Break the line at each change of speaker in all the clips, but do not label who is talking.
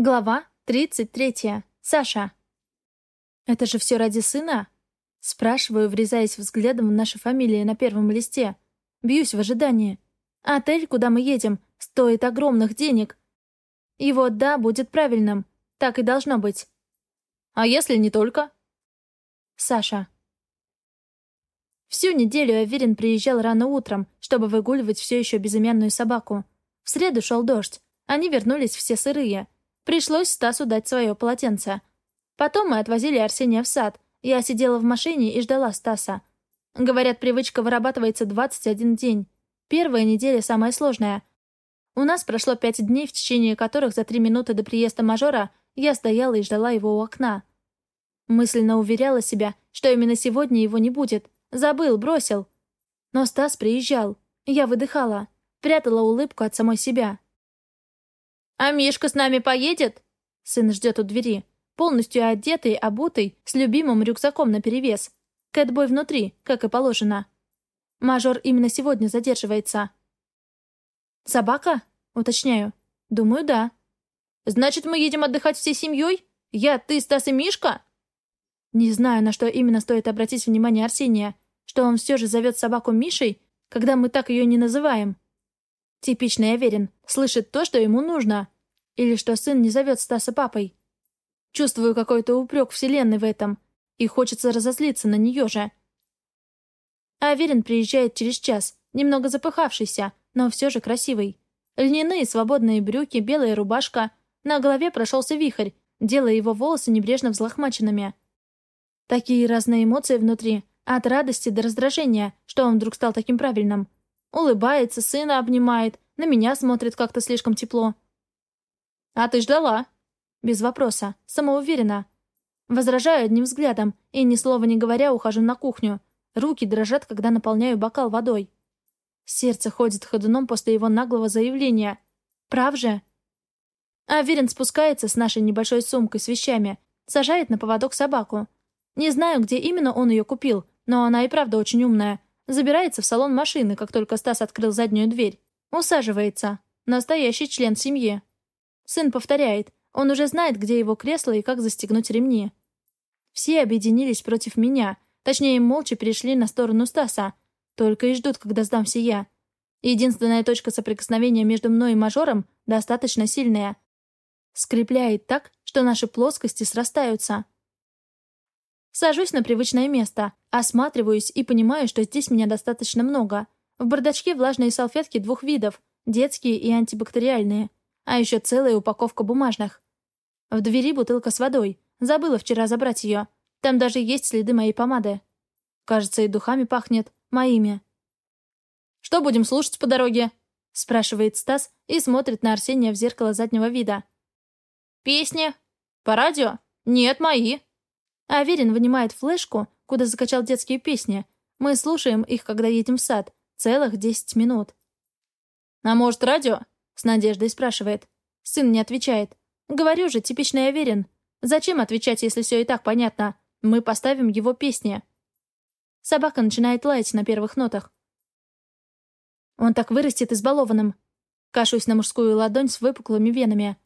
Глава 33. Саша. «Это же все ради сына?» Спрашиваю, врезаясь взглядом в наши фамилии на первом листе. Бьюсь в ожидании. Отель, куда мы едем, стоит огромных денег. Вот да, будет правильным. Так и должно быть. А если не только? Саша. Всю неделю Аверин приезжал рано утром, чтобы выгуливать все еще безымянную собаку. В среду шел дождь. Они вернулись все сырые. Пришлось Стасу дать свое полотенце. Потом мы отвозили Арсения в сад. Я сидела в машине и ждала Стаса. Говорят, привычка вырабатывается 21 день. Первая неделя самая сложная. У нас прошло пять дней, в течение которых за три минуты до приезда мажора я стояла и ждала его у окна. Мысленно уверяла себя, что именно сегодня его не будет. Забыл, бросил. Но Стас приезжал. Я выдыхала. Прятала улыбку от самой себя. «А Мишка с нами поедет?» Сын ждет у двери. Полностью одетый, обутый, с любимым рюкзаком наперевес. Кэтбой внутри, как и положено. Мажор именно сегодня задерживается. «Собака?» — уточняю. «Думаю, да». «Значит, мы едем отдыхать всей семьей? Я, ты, Стас и Мишка?» Не знаю, на что именно стоит обратить внимание Арсения, что он все же зовет собаку Мишей, когда мы так ее не называем. Типичный Аверин. Слышит то, что ему нужно. Или что сын не зовет Стаса папой. Чувствую какой-то упрек вселенной в этом. И хочется разозлиться на нее же. Аверин приезжает через час, немного запыхавшийся, но все же красивый. Льняные свободные брюки, белая рубашка. На голове прошелся вихрь, делая его волосы небрежно взлохмаченными. Такие разные эмоции внутри, от радости до раздражения, что он вдруг стал таким правильным. Улыбается, сына обнимает, на меня смотрит как-то слишком тепло. «А ты ждала?» Без вопроса, самоуверенно. Возражаю одним взглядом и, ни слова не говоря, ухожу на кухню. Руки дрожат, когда наполняю бокал водой. Сердце ходит ходуном после его наглого заявления. Прав же? Аверин спускается с нашей небольшой сумкой с вещами, сажает на поводок собаку. Не знаю, где именно он ее купил, но она и правда очень умная. Забирается в салон машины, как только Стас открыл заднюю дверь. Усаживается. Настоящий член семьи. Сын повторяет. Он уже знает, где его кресло и как застегнуть ремни. Все объединились против меня. Точнее, молча перешли на сторону Стаса. Только и ждут, когда сдамся я. Единственная точка соприкосновения между мной и мажором достаточно сильная. Скрепляет так, что наши плоскости срастаются. Сажусь на привычное место, осматриваюсь и понимаю, что здесь меня достаточно много. В бардачке влажные салфетки двух видов, детские и антибактериальные. А еще целая упаковка бумажных. В двери бутылка с водой. Забыла вчера забрать ее. Там даже есть следы моей помады. Кажется, и духами пахнет. Моими. «Что будем слушать по дороге?» спрашивает Стас и смотрит на Арсения в зеркало заднего вида. «Песни? По радио? Нет, мои», Аверин вынимает флешку, куда закачал детские песни. Мы слушаем их, когда едем в сад. Целых десять минут. «А может, радио?» — с надеждой спрашивает. Сын не отвечает. «Говорю же, типичный Аверин. Зачем отвечать, если все и так понятно? Мы поставим его песни». Собака начинает лаять на первых нотах. Он так вырастет избалованным. Кашусь на мужскую ладонь с выпуклыми венами.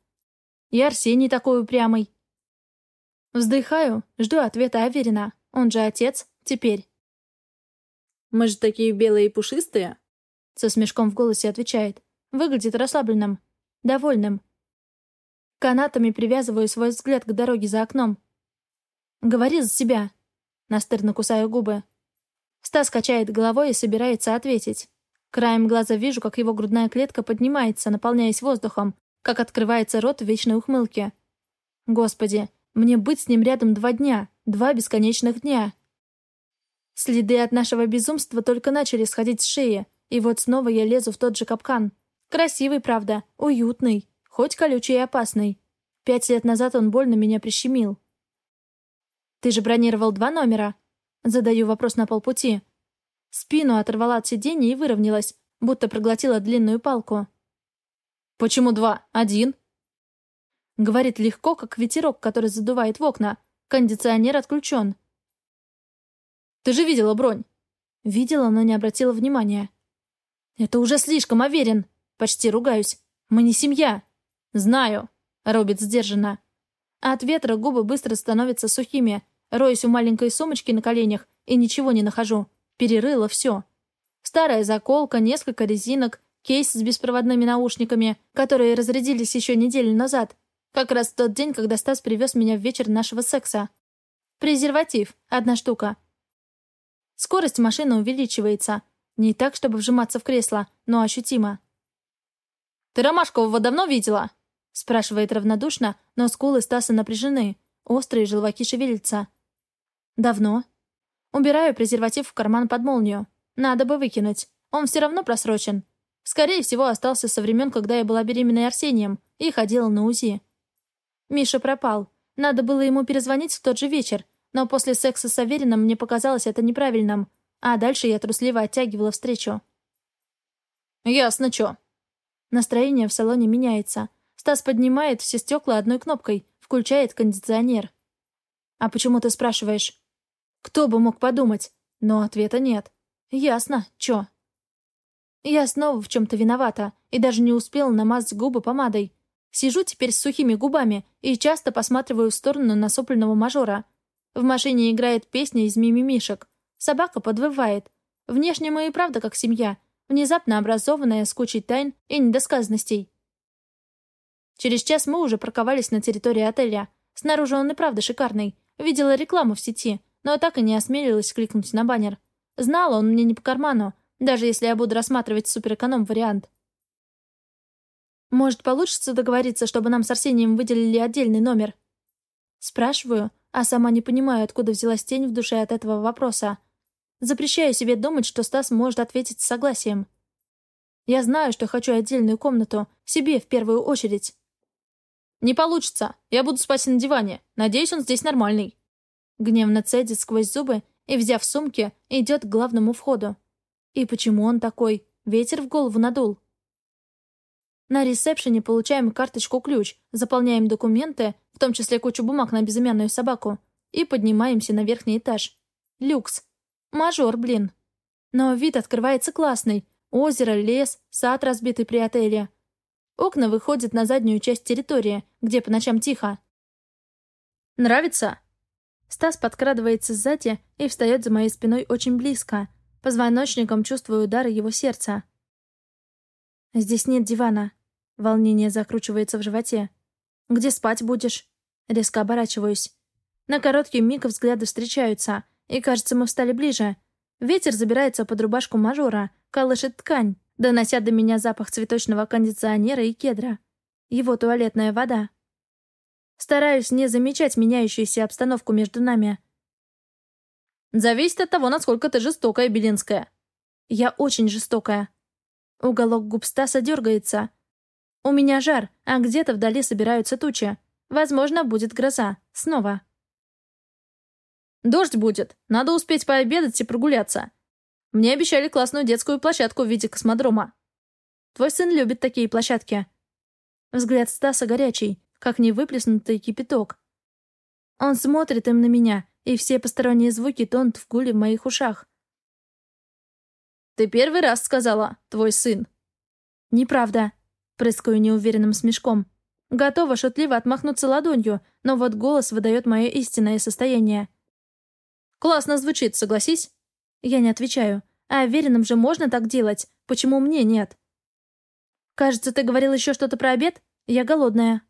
И Арсений такой упрямый. Вздыхаю, жду ответа Аверина. Он же отец, теперь.
«Мы же такие белые и пушистые?»
Со смешком в голосе отвечает. Выглядит расслабленным, довольным. Канатами привязываю свой взгляд к дороге за окном. «Говори за себя!» Настырно кусаю губы. Стас качает головой и собирается ответить. Краем глаза вижу, как его грудная клетка поднимается, наполняясь воздухом, как открывается рот в вечной ухмылке. Господи, мне быть с ним рядом два дня, два бесконечных дня. Следы от нашего безумства только начали сходить с шеи, и вот снова я лезу в тот же капкан. Красивый, правда, уютный, хоть колючий и опасный. Пять лет назад он больно меня прищемил. «Ты же бронировал два номера?» Задаю вопрос на полпути. Спину оторвала от сиденья и выровнялась, будто проглотила длинную палку.
«Почему два? Один?»
Говорит легко, как ветерок, который задувает в окна. Кондиционер отключен.
«Ты же видела бронь?»
Видела, но не обратила внимания. «Это уже слишком, Аверин!» Почти ругаюсь. «Мы не семья!»
«Знаю!»
Робит сдержанно. А от ветра губы быстро становятся сухими. Роюсь у маленькой сумочки на коленях и ничего не нахожу. Перерыла все. Старая заколка, несколько резинок, кейс с беспроводными наушниками, которые разрядились еще неделю назад. Как раз тот день, когда Стас привез меня в вечер нашего секса. Презерватив. Одна штука. Скорость машины увеличивается. Не так, чтобы вжиматься в кресло, но ощутимо. «Ты Ромашкового давно видела?» Спрашивает равнодушно, но скулы Стаса напряжены. Острые желваки шевелятся. «Давно?» Убираю презерватив в карман под молнию. Надо бы выкинуть. Он все равно просрочен. Скорее всего, остался со времен, когда я была беременной Арсением и ходила на УЗИ. Миша пропал. Надо было ему перезвонить в тот же вечер, но после секса с Аверином мне показалось это неправильным, а дальше я трусливо оттягивала встречу. «Ясно, чё». Настроение в салоне меняется. Стас поднимает все стекла одной кнопкой, включает кондиционер. «А почему ты спрашиваешь?» «Кто бы мог подумать?» Но ответа нет. «Ясно. Чё?» Я снова в чем-то виновата и даже не успела намазать губы помадой. Сижу теперь с сухими губами и часто посматриваю в сторону насопленного мажора. В машине играет песня из мимимишек. Собака подвывает. Внешне мы и правда как семья, внезапно образованная с кучей тайн и недосказанностей. Через час мы уже парковались на территории отеля. Снаружи он и правда шикарный. Видела рекламу в сети, но так и не осмелилась кликнуть на баннер. Знала, он мне не по карману, даже если я буду рассматривать суперэконом-вариант. Может, получится договориться, чтобы нам с Арсением выделили отдельный номер? Спрашиваю, а сама не понимаю, откуда взялась тень в душе от этого вопроса. Запрещаю себе думать, что Стас может ответить с согласием. Я знаю, что хочу отдельную комнату, себе в первую очередь. «Не получится. Я буду спать на диване. Надеюсь, он здесь нормальный». Гневно цедит сквозь зубы и, взяв сумки, идет к главному входу. И почему он такой? Ветер в голову надул. На ресепшене получаем карточку-ключ, заполняем документы, в том числе кучу бумаг на безымянную собаку, и поднимаемся на верхний этаж. Люкс. Мажор, блин. Но вид открывается классный. Озеро, лес, сад, разбитый при отеле. Окна выходят на заднюю часть территории, где по ночам тихо. «Нравится?» Стас подкрадывается сзади и встает за моей спиной очень близко. Позвоночником чувствую удары его сердца. «Здесь нет дивана». Волнение закручивается в животе. «Где спать будешь?» Резко оборачиваюсь. На короткий миг взгляды встречаются, и, кажется, мы встали ближе. Ветер забирается под рубашку мажора, колышет ткань донося до меня запах цветочного кондиционера и кедра. Его туалетная вода. Стараюсь не замечать меняющуюся обстановку между нами. «Зависит от того, насколько ты жестокая, Белинская». «Я очень жестокая». Уголок губ Стаса дергается. «У меня жар, а где-то вдали собираются тучи. Возможно, будет гроза. Снова». «Дождь будет. Надо успеть пообедать и прогуляться. Мне обещали классную детскую площадку в виде космодрома. Твой сын любит такие площадки. Взгляд Стаса горячий, как невыплеснутый кипяток. Он смотрит им на меня, и все посторонние звуки тонут в гуле в моих ушах. «Ты первый раз сказала, твой сын». «Неправда», — прыскаю неуверенным смешком. Готова шутливо отмахнуться ладонью, но вот голос выдает мое истинное состояние. «Классно звучит, согласись?» Я не отвечаю. А веренным же можно так делать. Почему мне нет? Кажется, ты говорил еще что-то про обед? Я голодная.